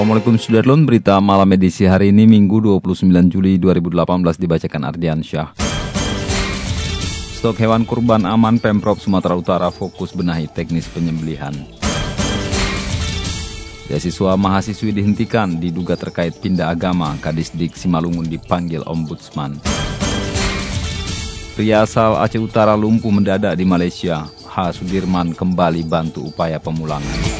Assalamualaikum Sudarlun, berita malam edisi hari ini Minggu 29 Juli 2018 dibacakan Ardian Syah. Stok hewan kurban aman Pemprov Sumatera Utara fokus benahi teknis penyembelihan. Beasiswa mahasiswi dihentikan diduga terkait pindah agama, Kadisdik Simalungun dipanggil Ombudsman. Pria asal Aceh Utara lumpuh mendadak di Malaysia, H. Sudirman kembali bantu upaya pemulangan.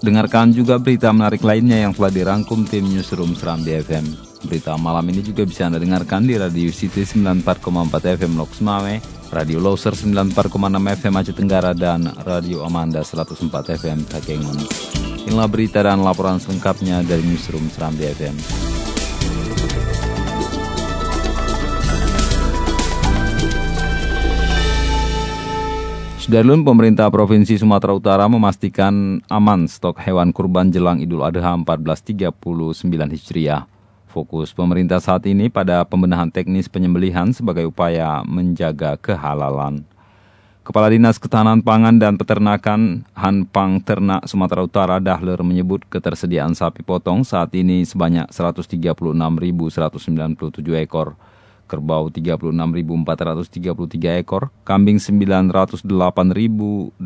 Dengarkan juga berita menarik lainnya yang telah dirangkum tim Newsroom Seram BFM. Berita malam ini juga bisa Anda dengarkan di Radio City 94,4 FM Loks Mame, Radio Loser 94,6 FM Aceh Tenggara, dan Radio Amanda 104 FM Takengon. Inilah berita dan laporan selengkapnya dari Newsroom Seram BFM. Sudarlun, pemerintah Provinsi Sumatera Utara memastikan aman stok hewan kurban jelang Idul Adha 1439 Hijriah. Fokus pemerintah saat ini pada pembenahan teknis penyembelihan sebagai upaya menjaga kehalalan. Kepala Dinas Ketahanan Pangan dan Peternakan Hanpang Ternak Sumatera Utara Dahler menyebut ketersediaan sapi potong saat ini sebanyak 136.197 ekor kerbau 36.433 ekor, kambing 908.880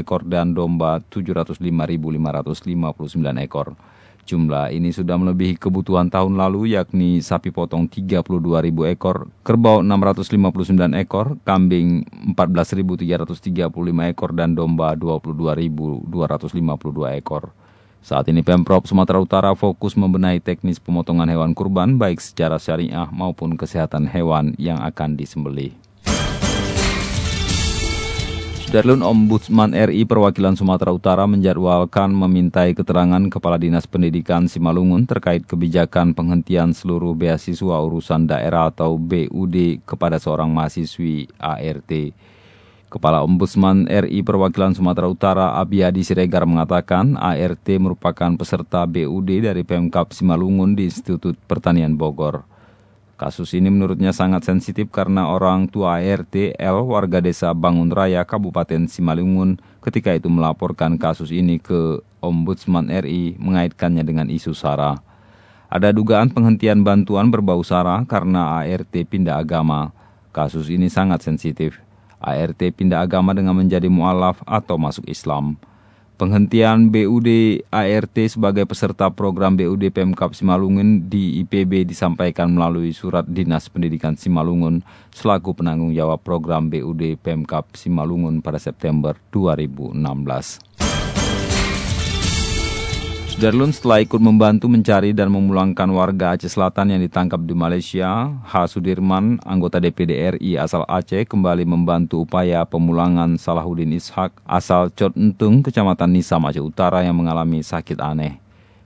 ekor, dan domba 705.559 ekor. Jumlah ini sudah melebihi kebutuhan tahun lalu yakni sapi potong 32.000 ekor, kerbau 659 ekor, kambing 14.335 ekor, dan domba 22.252 ekor. Saat ini Pemprov Sumatera Utara fokus membenahi teknis pemotongan hewan kurban baik secara syariah maupun kesehatan hewan yang akan disembelih. Sudarlun Ombudsman RI Perwakilan Sumatera Utara menjadwalkan memintai keterangan Kepala Dinas Pendidikan Simalungun terkait kebijakan penghentian seluruh beasiswa urusan daerah atau BUD kepada seorang mahasiswi ART. Kepala Ombudsman RI Perwakilan Sumatera Utara Abiyadi Siregar mengatakan ART merupakan peserta BUD dari Pemkap Simalungun di Institut Pertanian Bogor. Kasus ini menurutnya sangat sensitif karena orang tua ART L warga desa Bangun Raya Kabupaten Simalungun ketika itu melaporkan kasus ini ke Ombudsman RI mengaitkannya dengan isu SARA. Ada dugaan penghentian bantuan berbau SARA karena ART pindah agama. Kasus ini sangat sensitif. ART pindah agama dengan menjadi mualaf atau masuk Islam. Penghentian BUD ART sebagai peserta program BUD Pemkap Simalungun di IPB disampaikan melalui surat Dinas Pendidikan Simalungun selaku penanggung jawab program BUD Pemkap Simalungun pada September 2016. Sudarlun setelah ikut membantu mencari dan memulangkan warga Aceh Selatan yang ditangkap di Malaysia, H. Sudirman, anggota DPD RI asal Aceh, kembali membantu upaya pemulangan Salahuddin Ishak asal Cot Entung, Kecamatan Nisam Aceh Utara yang mengalami sakit aneh.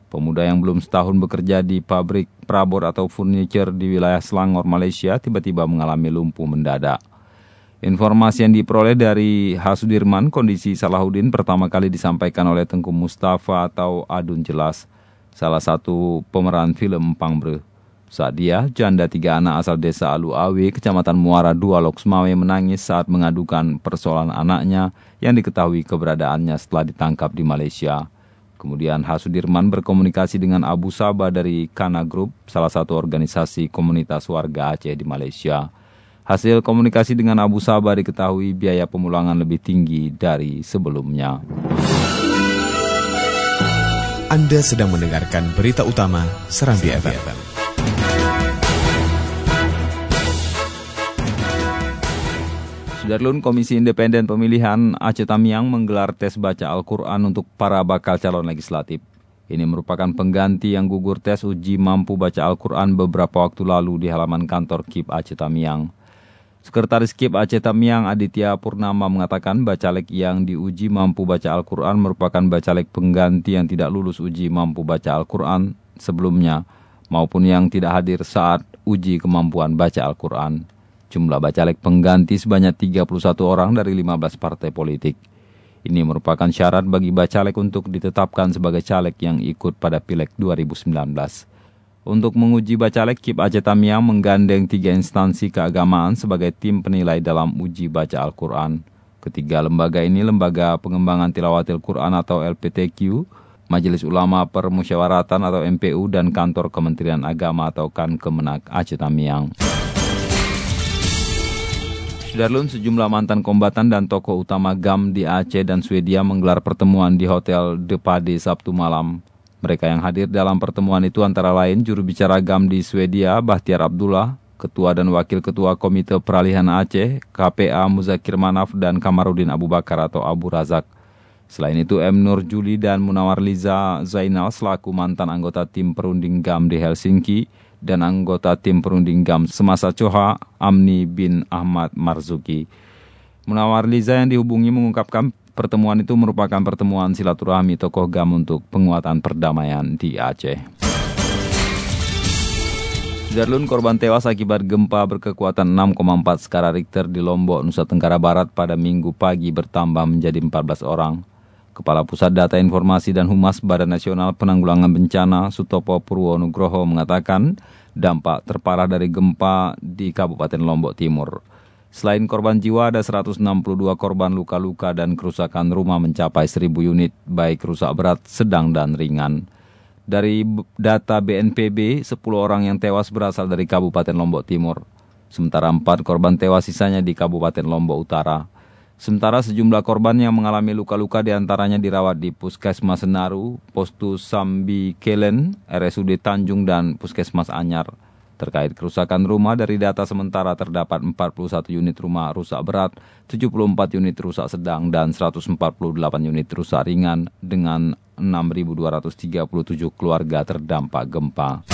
Pemuda yang belum setahun bekerja di pabrik perabot atau furniture di wilayah Selangor, Malaysia, tiba-tiba mengalami lumpuh mendadak. Informasi yang diperoleh dari Hasudirman, kondisi Salahuddin pertama kali disampaikan oleh Tengku Mustafa atau Adun Jelas, salah satu pemeran film Pangbre. Saat dia, janda tiga anak asal desa Alu Awe, kecamatan Muara Dua Loksmawe menangis saat mengadukan persoalan anaknya yang diketahui keberadaannya setelah ditangkap di Malaysia. Kemudian Hasudirman berkomunikasi dengan Abu Sabah dari Kana Group, salah satu organisasi komunitas warga Aceh di Malaysia. Hasil komunikasi dengan Abu Sabah diketahui biaya pemulangan lebih tinggi dari sebelumnya. Anda sedang mendengarkan berita utama Serambi FM. Sudarlun Komisi Independen Pemilihan Aceh Tamiang menggelar tes baca Al-Quran untuk para bakal calon legislatif. Ini merupakan pengganti yang gugur tes uji mampu baca Al-Quran beberapa waktu lalu di halaman kantor KIP Aceh Tamiang. Sekretaris KIP Aceh Tamiang Aditya Purnama mengatakan bacalek yang diuji mampu baca Al-Quran merupakan bacalek pengganti yang tidak lulus uji mampu baca Al-Quran sebelumnya maupun yang tidak hadir saat uji kemampuan baca Al-Quran. Jumlah bacalek pengganti sebanyak 31 orang dari 15 partai politik. Ini merupakan syarat bagi bacalek untuk ditetapkan sebagai caleg yang ikut pada Pileg 2019. Untuk menguji bacalek, Kip Aceh Tamiang menggandeng tiga instansi keagamaan sebagai tim penilai dalam uji baca Al-Quran. Ketiga lembaga ini Lembaga Pengembangan Tilawatil Quran atau LPTQ, Majelis Ulama Permusyawaratan atau MPU, dan Kantor Kementerian Agama atau KAN Kemenak Aceh Tamiang. Sudarlun sejumlah mantan kombatan dan tokoh utama GAM di Aceh dan Swedia menggelar pertemuan di Hotel Depade Sabtu malam. Mereka yang hadir dalam pertemuan itu antara lain juru bicara GAM di Swedia, Bahtiar Abdullah, Ketua dan Wakil Ketua Komite Peralihan Aceh, KPA Muzakir Manaf, dan Kamarudin Abu Bakar atau Abu Razak. Selain itu, M. Nur Juli dan Munawar Liza Zainal selaku mantan anggota tim perunding GAM di Helsinki dan anggota tim perunding GAM semasa Coha, Amni bin Ahmad Marzuki. Munawar Liza yang dihubungi mengungkapkan Pertemuan itu merupakan pertemuan silaturahmi tokoh GAM untuk penguatan perdamaian di Aceh. Darlun korban tewas akibat gempa berkekuatan 6,4 skala Richter di Lombok, Nusa Tenggara Barat pada minggu pagi bertambah menjadi 14 orang. Kepala Pusat Data Informasi dan Humas Badan Nasional Penanggulangan Bencana Sutopo Purwonugroho mengatakan dampak terparah dari gempa di Kabupaten Lombok Timur. Selain korban jiwa, ada 162 korban luka-luka dan kerusakan rumah mencapai 1000 unit, baik rusak berat, sedang, dan ringan. Dari data BNPB, 10 orang yang tewas berasal dari Kabupaten Lombok Timur. Sementara 4 korban tewas sisanya di Kabupaten Lombok Utara. Sementara sejumlah korban yang mengalami luka-luka di antaranya dirawat di Puskesmas Senaru, Postus Sambi Kelen, RSUD Tanjung, dan Puskesmas Anyar. Terkait kerusakan rumah dari data sementara terdapat 41 unit rumah rusak berat, 74 unit rusak sedang, dan 148 unit rusak ringan dengan 6.237 keluarga terdampak gempa.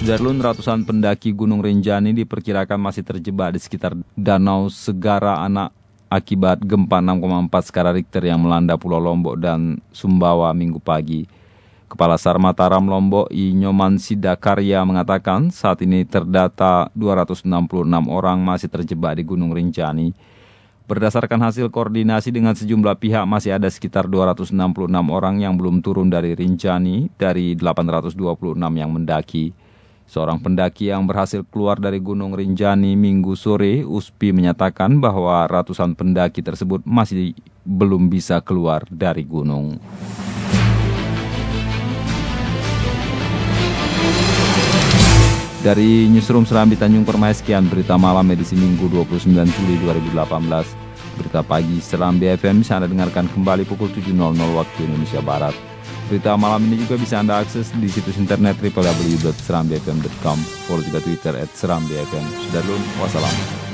Sudarlun ratusan pendaki Gunung Rinjani diperkirakan masih terjebak di sekitar Danau Segara Anak akibat gempa 6,4 skala Richter yang melanda Pulau Lombok dan Sumbawa minggu pagi. Kepala Sar Mataram Lombok Inyoman Sidakarya mengatakan saat ini terdata 266 orang masih terjebak di Gunung Rinjani. Berdasarkan hasil koordinasi dengan sejumlah pihak masih ada sekitar 266 orang yang belum turun dari Rinjani dari 826 yang mendaki. Seorang pendaki yang berhasil keluar dari Gunung Rinjani minggu sore, USPI menyatakan bahwa ratusan pendaki tersebut masih belum bisa keluar dari gunung. Dari Newsroom Serambi Tanjung Permai, sekian berita malam edisi Minggu 29 Juli 2018. Berita pagi Serambi FM bisa Anda dengarkan kembali pukul 7.00 waktu Indonesia Barat. Berita malam ini juga bisa Anda akses di situs internet www.serambifm.com. Follow juga Twitter at Serambi FM. Sudah dulu, wassalam.